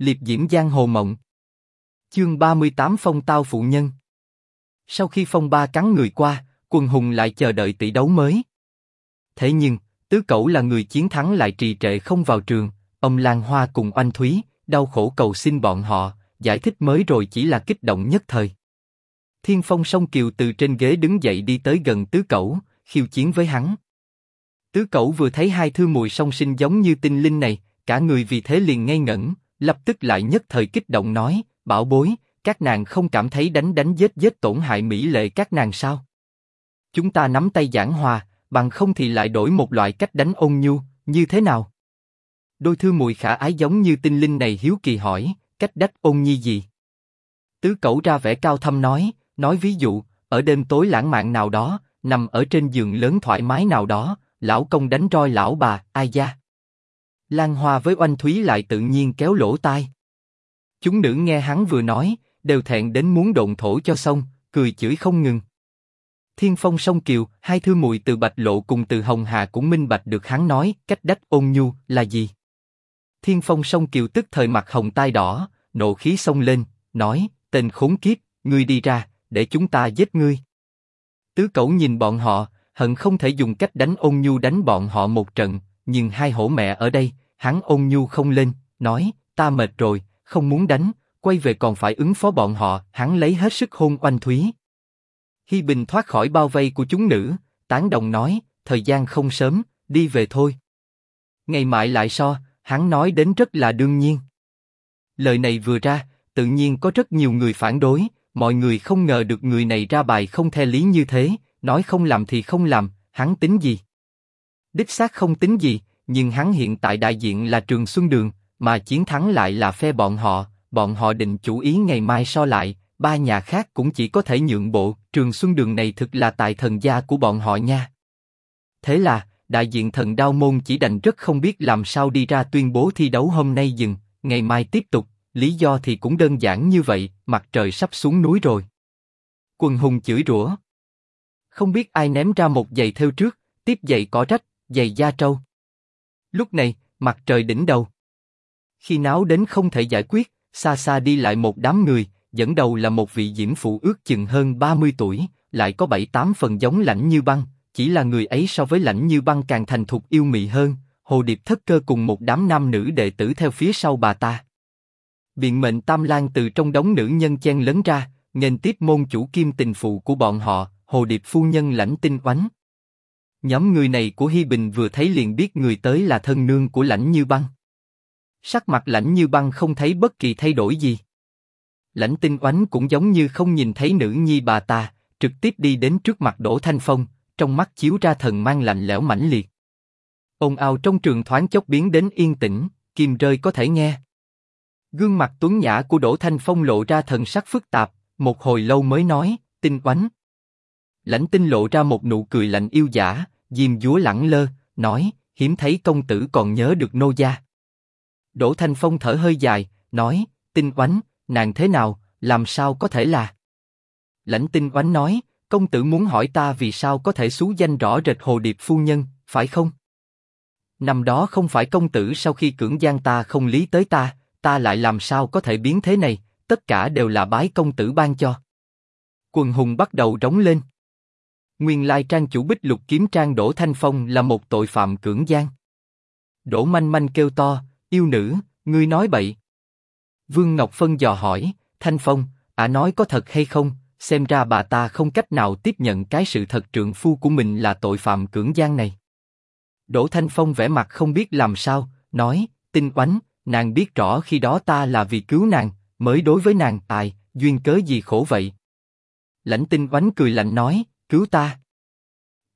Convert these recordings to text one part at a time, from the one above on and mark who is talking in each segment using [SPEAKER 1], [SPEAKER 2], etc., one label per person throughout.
[SPEAKER 1] liệp diễm giang hồ mộng. Chương 38 Phong tao phụ nhân. Sau khi phong ba cắn người qua, quần hùng lại chờ đợi tỷ đấu mới. Thế nhưng, tứ cẩu là người chiến thắng lại trì trệ không vào trường, ông Lan Hoa cùng Oanh Thúy, đau khổ cầu xin bọn họ, giải thích mới rồi chỉ là kích động nhất thời. Thiên Phong song kiều từ trên ghế đứng dậy đi tới gần tứ cẩu, khiêu chiến với hắn. Tứ cẩu vừa thấy hai thư mùi song sinh giống như tinh linh này, cả người vì thế liền ngây ngẩn, lập tức lại nhất thời kích động nói, bảo bối, các nàng không cảm thấy đánh đánh giết giết tổn hại mỹ lệ các nàng sao? Chúng ta nắm tay giảng hòa, bằng không thì lại đổi một loại cách đánh ôn nhu, như thế nào? Đôi thư mùi khả ái giống như tinh linh này hiếu kỳ hỏi, cách đách ôn nhi gì? Tứ cẩu ra vẻ cao thâm nói, nói ví dụ, ở đêm tối lãng mạn nào đó, nằm ở trên giường lớn thoải mái nào đó, lão công đánh roi lão bà, ai da. Lan Hoa với Oanh Thúy lại tự nhiên kéo lỗ tai. Chúng nữ nghe hắn vừa nói, đều thẹn đến muốn độn thổ cho xong, cười chửi không ngừng. Thiên Phong song kiều, hai thư mùi từ Bạch Lộ cùng từ Hồng Hà cũng minh bạch được hắn nói, cách đách ôn nhu là gì. Thiên Phong song kiều tức thời mặt hồng tai đỏ, nộ khí xông lên, nói, tên khốn kiếp, ngươi đi ra, để chúng ta giết ngươi. Tứ Cẩu nhìn bọn họ, hận không thể dùng cách đánh ôn nhu đánh bọn họ một trận, nhưng hai hổ mẹ ở đây, hắn ôn nhu không lên, nói, ta mệt rồi, không muốn đánh, quay về còn phải ứng phó bọn họ, hắn lấy hết sức hôn oanh thúy. Hi Bình thoát khỏi bao vây của chúng nữ, tán đồng nói, thời gian không sớm, đi về thôi. Ngày mai lại so, hắn nói đến rất là đương nhiên. Lời này vừa ra, tự nhiên có rất nhiều người phản đối, mọi người không ngờ được người này ra bài không theo lý như thế, nói không làm thì không làm, hắn tính gì? Đích xác không tính gì, nhưng hắn hiện tại đại diện là Trường Xuân Đường, mà chiến thắng lại là phe bọn họ, bọn họ định chủ ý ngày mai so lại, ba nhà khác cũng chỉ có thể nhượng bộ, Trường Xuân Đường này thực là tài thần gia của bọn họ nha. Thế là, đại diện thần đao môn chỉ đành rất không biết làm sao đi ra tuyên bố thi đấu hôm nay dừng, ngày mai tiếp tục, lý do thì cũng đơn giản như vậy, mặt trời sắp xuống núi rồi. Quần hùng chửi rủa. Không biết ai ném ra một giày theo trước, tiếp giày có rách, giày da trâu. Lúc này, mặt trời đỉnh đầu. Khi náo đến không thể giải quyết, xa xa đi lại một đám người, dẫn đầu là một vị diễm phụ ước chừng hơn 30 tuổi, lại có bảy tám phần giống lãnh như băng, chỉ là người ấy so với lãnh như băng càng thành thục yêu mị hơn. Hồ điệp thất cơ cùng một đám nam nữ đệ tử theo phía sau bà ta. Biện mệnh Tam Lan từ trong đống nữ nhân chen lấn ra, nghênh tiếp môn chủ kim tình phụ của bọn họ, Hồ Điệp phu nhân lãnh tinh oánh. Nhóm người này của Hi Bình vừa thấy liền biết người tới là thân nương của lãnh như băng. Sắc mặt lãnh như băng không thấy bất kỳ thay đổi gì. Lãnh tinh oánh cũng giống như không nhìn thấy nữ nhi bà ta, trực tiếp đi đến trước mặt Đỗ Thanh Phong, trong mắt chiếu ra thần mang lạnh lẽo mãnh liệt. ồn ào trong trường thoáng chốc biến đến yên tĩnh, kim rơi có thể nghe. Gương mặt tuấn nhã của Đỗ Thanh Phong lộ ra thần sắc phức tạp, một hồi lâu mới nói, tinh oánh. Lãnh tinh lộ ra một nụ cười lạnh yêu giả, diêm dúa lẳng lơ, nói, hiếm thấy công tử còn nhớ được nô gia. Đỗ Thanh Phong thở hơi dài, nói, tinh oánh, nàng thế nào, làm sao có thể là? Lãnh tinh oánh nói, công tử muốn hỏi ta vì sao có thể xú danh rõ rệt hồ điệp phu nhân, phải không? Năm đó không phải công tử sau khi cưỡng gian ta không lý tới ta, ta lại làm sao có thể biến thế này? Tất cả đều là bái công tử ban cho. Quần hùng bắt đầu rống lên. Nguyên lai trang chủ bích lục kiếm trang Đỗ Thanh Phong là một tội phạm cưỡng gian. Đỗ Manh Manh kêu to, yêu nữ, ngươi nói bậy. Vương Ngọc Phân dò hỏi, Thanh Phong, ả nói có thật hay không? Xem ra bà ta không cách nào tiếp nhận cái sự thật trượng phu của mình là tội phạm cưỡng gian này. Đỗ Thanh Phong vẻ mặt không biết làm sao, nói, tinh oánh, nàng biết rõ khi đó ta là vì cứu nàng, mới đối với nàng, tài, duyên cớ gì khổ vậy? Lãnh tinh oánh cười lạnh nói, cứu ta.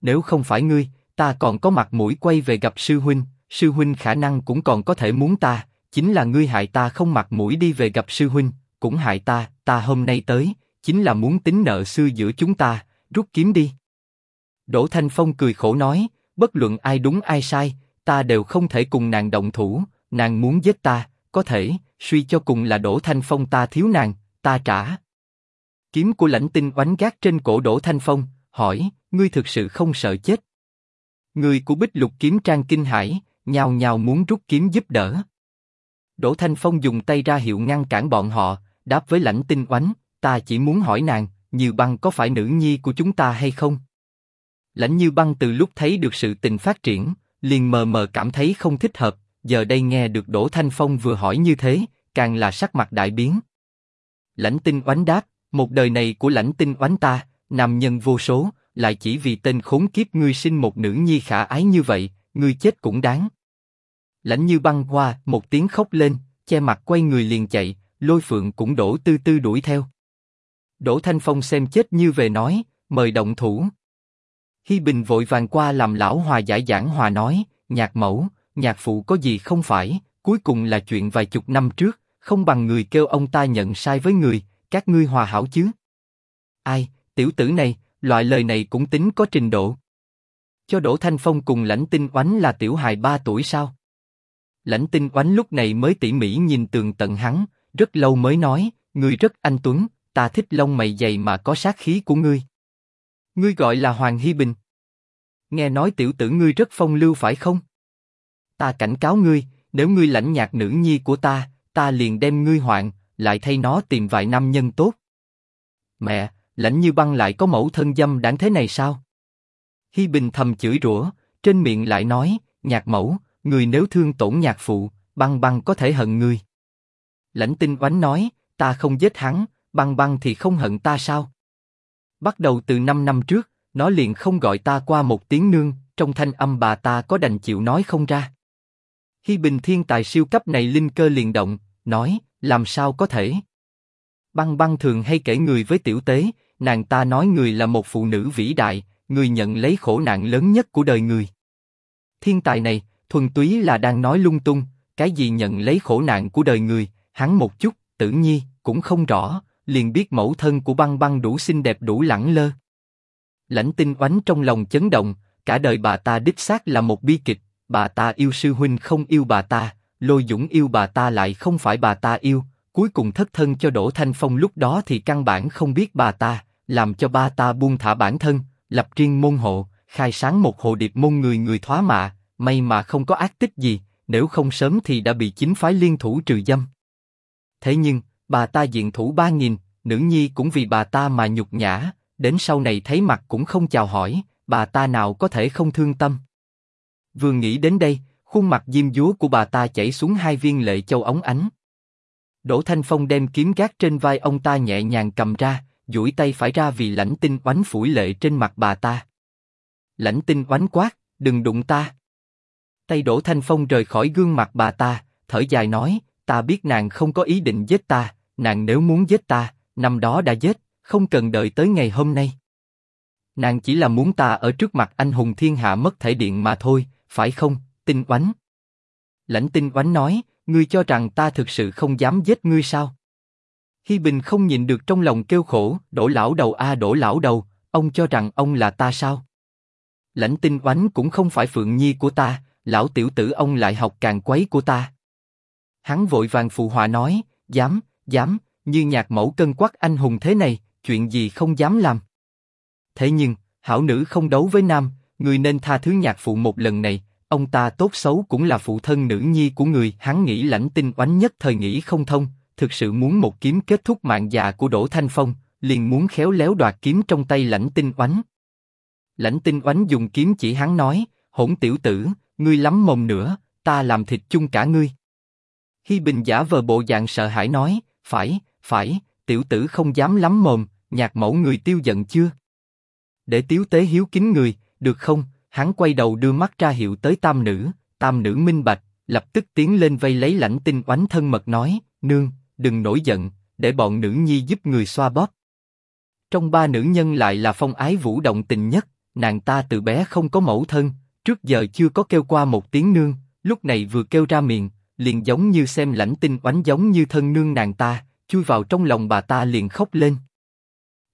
[SPEAKER 1] Nếu không phải ngươi, ta còn có mặt mũi quay về gặp sư huynh, sư huynh khả năng cũng còn có thể muốn ta, chính là ngươi hại ta không mặt mũi đi về gặp sư huynh, cũng hại ta, ta hôm nay tới, chính là muốn tính nợ xưa giữa chúng ta, rút kiếm đi. Đỗ Thanh Phong cười khổ nói, bất luận ai đúng ai sai, ta đều không thể cùng nàng động thủ, nàng muốn giết ta, có thể, suy cho cùng là Đỗ Thanh Phong ta thiếu nàng, ta trả. Kiếm của lãnh tinh oánh gác trên cổ Đỗ Thanh Phong, hỏi, ngươi thực sự không sợ chết? Người của Bích Lục kiếm trang kinh hải, nhào nhào muốn rút kiếm giúp đỡ. Đỗ Thanh Phong dùng tay ra hiệu ngăn cản bọn họ, đáp với lãnh tinh oánh, ta chỉ muốn hỏi nàng, Như Băng có phải nữ nhi của chúng ta hay không? Lãnh Như Băng từ lúc thấy được sự tình phát triển, liền mờ mờ cảm thấy không thích hợp, giờ đây nghe được Đỗ Thanh Phong vừa hỏi như thế, càng là sắc mặt đại biến. Lãnh tinh oánh đáp, một đời này của lãnh tinh oánh ta, nam nhân vô số, lại chỉ vì tên khốn kiếp ngươi sinh một nữ nhi khả ái như vậy, ngươi chết cũng đáng. Lãnh như băng qua, một tiếng khóc lên, che mặt quay người liền chạy, lôi phượng cũng đổ tư tư đuổi theo. Đỗ Thanh Phong xem chết như về nói, mời động thủ. Hi Bình vội vàng qua làm lão hòa giải giảng hòa nói, nhạc mẫu, nhạc phụ có gì không phải, cuối cùng là chuyện vài chục năm trước, không bằng người kêu ông ta nhận sai với người, các ngươi hòa hảo chứ? Ai, tiểu tử này, loại lời này cũng tính có trình độ. Cho Đỗ Thanh Phong cùng Lãnh Tinh Oánh là tiểu hài ba tuổi sao? Lãnh Tinh Oánh lúc này mới tỉ mỉ nhìn tường tận hắn, rất lâu mới nói, ngươi rất anh tuấn, ta thích lông mày dày mà có sát khí của ngươi. Ngươi gọi là Hoàng Hy Bình. Nghe nói tiểu tử ngươi rất phong lưu phải không? Ta cảnh cáo ngươi, nếu ngươi lãnh nhạc nữ nhi của ta, ta liền đem ngươi hoạn, lại thay nó tìm vài năm nhân tốt. Mẹ, lãnh như băng lại có mẫu thân dâm đáng thế này sao? Hi Bình thầm chửi rủa, trên miệng lại nói, nhạc mẫu, người nếu thương tổn nhạc phụ, băng băng có thể hận người. Lãnh tinh oánh nói, ta không giết hắn, băng băng thì không hận ta sao? Bắt đầu từ năm năm trước, nó liền không gọi ta qua một tiếng nương, trong thanh âm bà ta có đành chịu nói không ra. Hi Bình thiên tài siêu cấp này linh cơ liền động, nói, làm sao có thể? Băng băng thường hay kể người với tiểu tế, nàng ta nói người là một phụ nữ vĩ đại, người nhận lấy khổ nạn lớn nhất của đời người. Thiên tài này, thuần túy là đang nói lung tung, cái gì nhận lấy khổ nạn của đời người, hắn một chút, tử nhi, cũng không rõ, liền biết mẫu thân của băng băng đủ xinh đẹp đủ lẳng lơ. Lãnh tinh oánh trong lòng chấn động, cả đời bà ta đích xác là một bi kịch, bà ta yêu sư huynh không yêu bà ta, lôi dũng yêu bà ta lại không phải bà ta yêu, cuối cùng thất thân cho Đỗ Thanh Phong lúc đó thì căn bản không biết bà ta, làm cho ba ta buông thả bản thân, lập riêng môn hộ, khai sáng một hồ điệp môn người người thoá mạ, may mà không có ác tích gì, nếu không sớm thì đã bị chính phái liên thủ trừ dâm. Thế nhưng, bà ta diện thủ ba nghìn, nữ nhi cũng vì bà ta mà nhục nhã, đến sau này thấy mặt cũng không chào hỏi, bà ta nào có thể không thương tâm. Vừa nghĩ đến đây, khuôn mặt diêm dúa của bà ta chảy xuống hai viên lệ châu ống ánh. Đỗ Thanh Phong đem kiếm gác trên vai ông ta nhẹ nhàng cầm ra, duỗi tay phải ra vì lãnh tinh oánh phủi lệ trên mặt bà ta. Lãnh tinh oánh quát, đừng đụng ta. Tay đổ Thanh Phong rời khỏi gương mặt bà ta, thở dài nói, ta biết nàng không có ý định giết ta, nàng nếu muốn giết ta, năm đó đã giết, không cần đợi tới ngày hôm nay. Nàng chỉ là muốn ta ở trước mặt anh hùng thiên hạ mất thể điện mà thôi, phải không, tinh oánh? Lãnh tinh oánh nói, ngươi cho rằng ta thực sự không dám giết ngươi sao? Hi Bình không nhìn được trong lòng kêu khổ, đổ lão đầu a đổ lão đầu, ông cho rằng ông là ta sao? Lãnh tinh oánh cũng không phải phượng nhi của ta, lão tiểu tử ông lại học càng quấy của ta. Hắn vội vàng phụ họa nói, dám, dám, như nhạc mẫu cân quắc anh hùng thế này, chuyện gì không dám làm. Thế nhưng, hảo nữ không đấu với nam, người nên tha thứ nhạc phụ một lần này. Ông ta tốt xấu cũng là phụ thân nữ nhi của người. Hắn nghĩ lãnh tinh oánh nhất thời nghĩ không thông, thực sự muốn một kiếm kết thúc mạng già của Đỗ Thanh Phong, liền muốn khéo léo đoạt kiếm trong tay lãnh tinh oánh. Lãnh tinh oánh dùng kiếm chỉ hắn nói, hỗn tiểu tử, ngươi lắm mồm nữa, ta làm thịt chung cả ngươi. Hi Bình giả vờ bộ dạng sợ hãi nói, phải, phải, tiểu tử không dám lắm mồm, nhạc mẫu người tiêu giận chưa? Để tiếu tế hiếu kính người, được không? Hắn quay đầu đưa mắt ra hiệu tới tam nữ, tam nữ minh bạch, lập tức tiến lên vây lấy lãnh tinh oánh thân mật nói, nương, đừng nổi giận, để bọn nữ nhi giúp người xoa bóp. Trong ba nữ nhân lại là phong ái vũ động tình nhất, nàng ta từ bé không có mẫu thân, trước giờ chưa có kêu qua một tiếng nương, lúc này vừa kêu ra miệng, liền giống như xem lãnh tinh oánh giống như thân nương nàng ta, chui vào trong lòng bà ta liền khóc lên.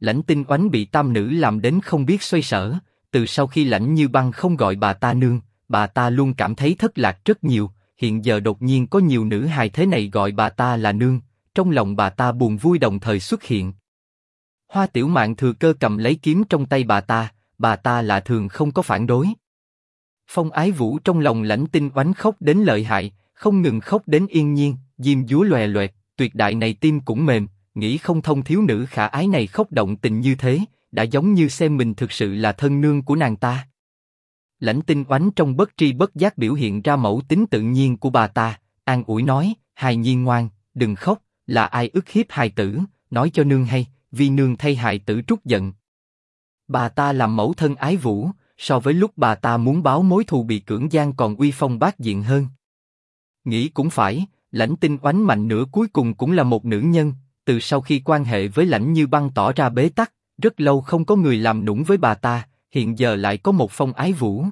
[SPEAKER 1] Lãnh tinh oánh bị tam nữ làm đến không biết xoay sở, từ sau khi lãnh như băng không gọi bà ta nương, bà ta luôn cảm thấy thất lạc rất nhiều, hiện giờ đột nhiên có nhiều nữ hài thế này gọi bà ta là nương, trong lòng bà ta buồn vui đồng thời xuất hiện. Hoa tiểu mạn thừa cơ cầm lấy kiếm trong tay bà ta, bà ta là thường không có phản đối. Phong ái vũ trong lòng lãnh tinh oánh khóc đến lợi hại, không ngừng khóc đến yên nhiên, diêm dúa lòe loẹt, tuyệt đại này tim cũng mềm, nghĩ không thông thiếu nữ khả ái này khóc động tình như thế, đã giống như xem mình thực sự là thân nương của nàng ta. Lãnh tinh oánh trong bất tri bất giác biểu hiện ra mẫu tính tự nhiên của bà ta, an ủi nói, hài nhiên ngoan, đừng khóc, là ai ức hiếp hài tử, nói cho nương hay, vì nương thay hài tử trút giận. Bà ta làm mẫu thân ái vũ, so với lúc bà ta muốn báo mối thù bị cưỡng gian còn uy phong bát diện hơn. Nghĩ cũng phải, lãnh tinh oánh mạnh nửa cuối cùng cũng là một nữ nhân, từ sau khi quan hệ với lãnh như băng tỏ ra bế tắc, rất lâu không có người làm nũng với bà ta, hiện giờ lại có một phong ái vũ.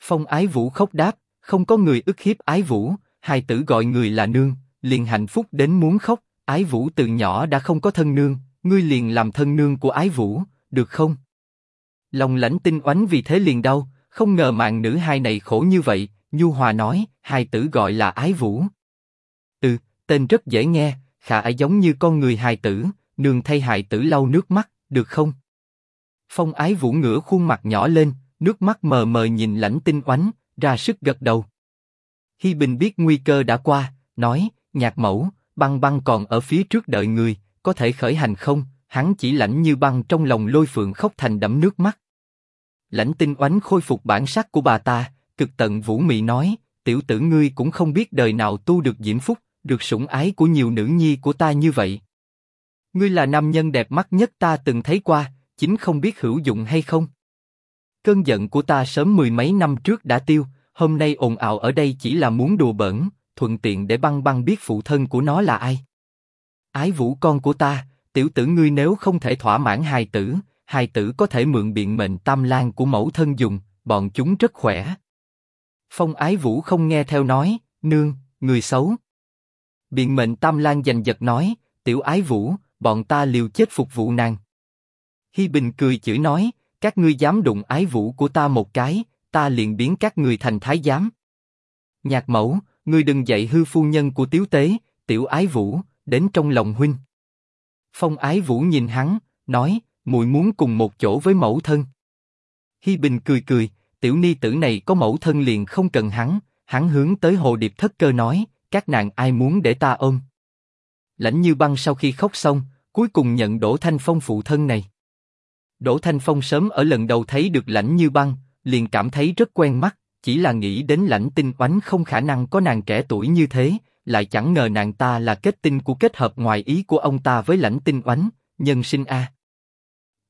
[SPEAKER 1] Phong ái vũ khóc đáp, không có người ức hiếp ái vũ, hài tử gọi người là nương, liền hạnh phúc đến muốn khóc, ái vũ từ nhỏ đã không có thân nương, ngươi liền làm thân nương của ái vũ, được không? Lòng lãnh tinh oánh vì thế liền đau, không ngờ mạng nữ hai này khổ như vậy, Nhu Hòa nói, hai tử gọi là ái vũ. Ừ, tên rất dễ nghe, khả ái giống như con người hài tử, nương thay hài tử lau nước mắt, được không? Phong ái vũ ngửa khuôn mặt nhỏ lên, nước mắt mờ mờ nhìn lãnh tinh oánh, ra sức gật đầu. Hi Bình biết nguy cơ đã qua, nói, nhạc mẫu, băng băng còn ở phía trước đợi người, có thể khởi hành không? Hắn chỉ lạnh như băng trong lòng lôi phượng khóc thành đẫm nước mắt. Lãnh tinh oánh khôi phục bản sắc của bà ta, cực tận vũ mị nói, tiểu tử ngươi cũng không biết đời nào tu được diễm phúc, được sủng ái của nhiều nữ nhi của ta như vậy. Ngươi là nam nhân đẹp mắt nhất ta từng thấy qua, chính không biết hữu dụng hay không. Cơn giận của ta sớm mười mấy năm trước đã tiêu, hôm nay ồn ào ở đây chỉ là muốn đùa bỡn, thuận tiện để băng băng biết phụ thân của nó là ai. Ái vũ con của ta, tiểu tử ngươi nếu không thể thỏa mãn hài tử, hài tử có thể mượn biện mệnh tam lan của mẫu thân dùng, bọn chúng rất khỏe. Phong ái vũ không nghe theo nói, nương, người xấu. Biện mệnh tam lan giành giật nói, tiểu ái vũ, bọn ta liều chết phục vụ nàng. Hi Bình cười chửi nói, các ngươi dám đụng ái vũ của ta một cái, ta liền biến các ngươi thành thái giám. Nhạc mẫu, ngươi đừng dạy hư phu nhân của tiếu tế, tiểu ái vũ, đến trong lòng huynh. Phong ái vũ nhìn hắn, nói, muội muốn cùng một chỗ với mẫu thân. Hi Bình cười cười, tiểu ni tử này có mẫu thân liền không cần hắn, hắn hướng tới hồ điệp thất cơ nói, các nàng ai muốn để ta ôm. Lãnh như băng sau khi khóc xong, cuối cùng nhận Đỗ Thanh Phong phụ thân này. Đỗ Thanh Phong sớm ở lần đầu thấy được lãnh như băng, liền cảm thấy rất quen mắt, chỉ là nghĩ đến lãnh tinh oánh không khả năng có nàng trẻ tuổi như thế, lại chẳng ngờ nàng ta là kết tinh của kết hợp ngoài ý của ông ta với lãnh tinh oánh, nhân sinh a.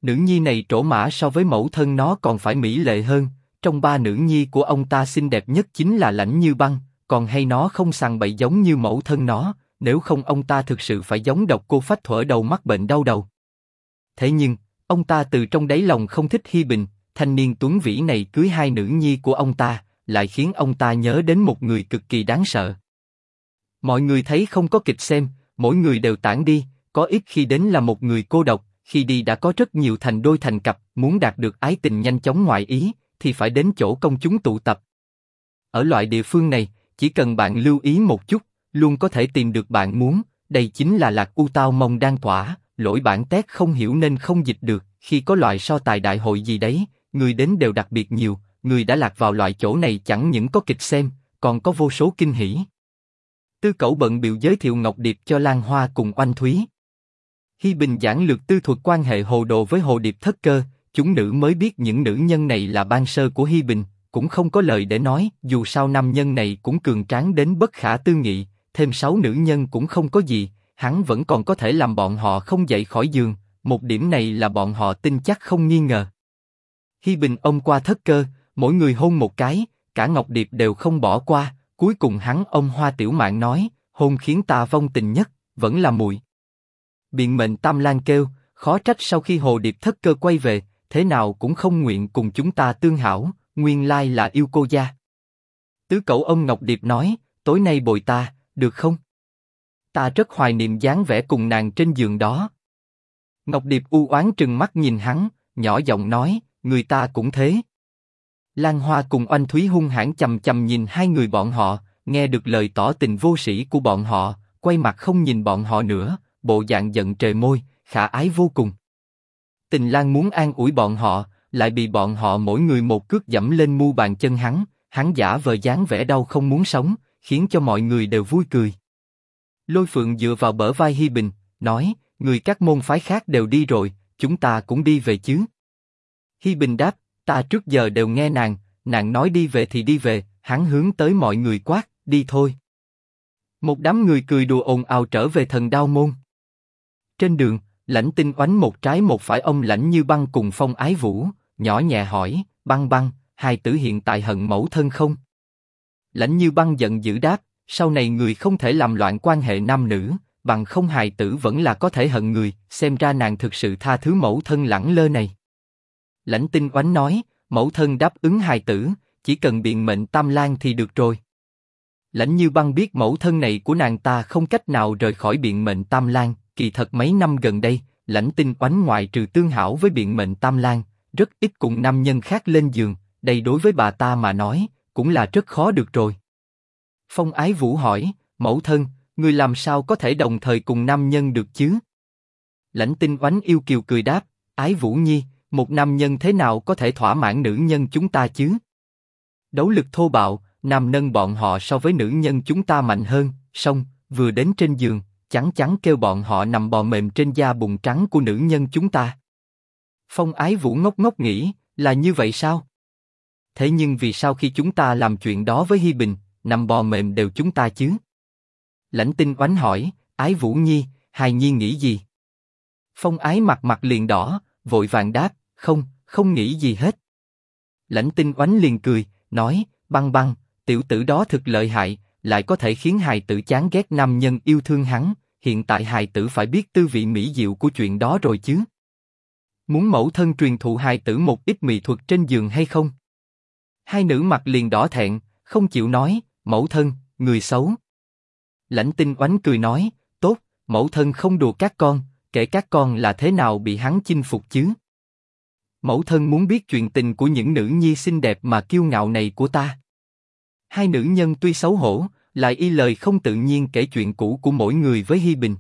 [SPEAKER 1] Nữ nhi này trổ mã so với mẫu thân nó còn phải mỹ lệ hơn, trong ba nữ nhi của ông ta xinh đẹp nhất chính là lãnh như băng, còn hay nó không sàng bậy giống như mẫu thân nó, nếu không ông ta thực sự phải giống độc cô phách thuở đầu mắc bệnh đau đầu. Thế nhưng, ông ta từ trong đáy lòng không thích Hi Bình, thanh niên tuấn vĩ này cưới hai nữ nhi của ông ta, lại khiến ông ta nhớ đến một người cực kỳ đáng sợ. Mọi người thấy không có kịch xem, mỗi người đều tản đi, có ít khi đến là một người cô độc, khi đi đã có rất nhiều thành đôi thành cặp, muốn đạt được ái tình nhanh chóng ngoại ý, thì phải đến chỗ công chúng tụ tập. Ở loại địa phương này, chỉ cần bạn lưu ý một chút, luôn có thể tìm được bạn muốn. Đây chính là lạc u tao mong đang tỏa, lỗi bản tét không hiểu nên không dịch được. Khi có loại so tài đại hội gì đấy, người đến đều đặc biệt nhiều, người đã lạc vào loại chỗ này chẳng những có kịch xem, còn có vô số kinh hỉ. Tư Cẩu bận biểu giới thiệu Ngọc Điệp cho Lan Hoa cùng Oanh Thúy. Hi Bình giảng lược tư thuật quan hệ hồ đồ với hồ điệp thất cơ, chúng nữ mới biết những nữ nhân này là ban sơ của Hi Bình, cũng không có lời để nói. Dù sao nam nhân này cũng cường tráng đến bất khả tư nghị, thêm sáu nữ nhân cũng không có gì, hắn vẫn còn có thể làm bọn họ không dậy khỏi giường. Một điểm này là bọn họ tin chắc không nghi ngờ. Hi Bình ôm qua thất cơ, mỗi người hôn một cái, cả Ngọc Điệp đều không bỏ qua. Cuối cùng hắn ông Hoa Tiểu Mạn nói, hôn khiến ta vong tình nhất, vẫn là mùi. Biện mệnh Tam Lan kêu, khó trách sau khi Hồ Điệp thất cơ quay về, thế nào cũng không nguyện cùng chúng ta tương hảo, nguyên lai là yêu cô gia. Tứ cậu ông Ngọc Điệp nói, tối nay bồi ta, được không? Ta rất hoài niệm dáng vẻ cùng nàng trên giường đó. Ngọc Điệp u oán trừng mắt nhìn hắn, nhỏ giọng nói, người ta cũng thế. Lan Hoa cùng Oanh Thúy hung hãn chầm chầm nhìn hai người bọn họ, nghe được lời tỏ tình vô sĩ của bọn họ, quay mặt không nhìn bọn họ nữa, bộ dạng giận trời môi, khả ái vô cùng. Tình Lan muốn an ủi bọn họ, lại bị bọn họ mỗi người một cước dẫm lên mu bàn chân hắn, hắn giả vờ dáng vẻ đau không muốn sống, khiến cho mọi người đều vui cười. Lôi Phượng dựa vào bờ vai Hi Bình, nói, người các môn phái khác đều đi rồi, chúng ta cũng đi về chứ. Hi Bình đáp, ta trước giờ đều nghe nàng, nàng nói đi về thì đi về, hắn hướng tới mọi người quát, đi thôi. Một đám người cười đùa ồn ào trở về thần đao môn. Trên đường, lãnh tinh oánh một trái một phải ông lãnh như băng cùng phong ái vũ, nhỏ nhẹ hỏi, băng băng, hai tử hiện tại hận mẫu thân không? Lãnh như băng giận dữ đáp, sau này người không thể làm loạn quan hệ nam nữ, bằng không hài tử vẫn là có thể hận người, xem ra nàng thực sự tha thứ mẫu thân lẳng lơ này. Lãnh tinh oánh nói, mẫu thân đáp ứng hài tử, chỉ cần biện mệnh tam lang thì được rồi. Lãnh như băng biết mẫu thân này của nàng ta không cách nào rời khỏi biện mệnh tam lang kỳ thật mấy năm gần đây, lãnh tinh oánh ngoại trừ tương hảo với biện mệnh tam lang rất ít cùng nam nhân khác lên giường, đây đối với bà ta mà nói, cũng là rất khó được rồi. Phong Ái Vũ hỏi, mẫu thân, người làm sao có thể đồng thời cùng nam nhân được chứ? Lãnh Tinh Oánh yêu kiều cười đáp, Ái Vũ Nhi, một nam nhân thế nào có thể thỏa mãn nữ nhân chúng ta chứ? Đấu lực thô bạo, nam nâng bọn họ so với nữ nhân chúng ta mạnh hơn, song vừa đến trên giường, chắn chắn kêu bọn họ nằm bò mềm trên da bùn trắng của nữ nhân chúng ta. Phong Ái Vũ ngốc ngốc nghĩ, là như vậy sao? Thế nhưng vì sao khi chúng ta làm chuyện đó với Hi Bình, nằm bò mềm đều chúng ta chứ? Lãnh Tinh oánh hỏi, Ái Vũ Nhi, hài nhi nghĩ gì? Phong Ái mặt mặt liền đỏ, vội vàng đáp, không, không nghĩ gì hết. Lãnh Tinh oánh liền cười, nói, băng băng, tiểu tử đó thực lợi hại, lại có thể khiến hài tử chán ghét nam nhân yêu thương hắn. Hiện tại hài tử phải biết tư vị mỹ diệu của chuyện đó rồi chứ. Muốn mẫu thân truyền thụ hài tử một ít mỹ thuật trên giường hay không? Hai nữ mặt liền đỏ thẹn, không chịu nói, mẫu thân, người xấu. Lãnh tinh oánh cười nói, tốt, mẫu thân không đùa các con, kể các con là thế nào bị hắn chinh phục chứ. Mẫu thân muốn biết chuyện tình của những nữ nhi xinh đẹp mà kiêu ngạo này của ta. Hai nữ nhân tuy xấu hổ, lại y lời không tự nhiên kể chuyện cũ của mỗi người với Hi Bình.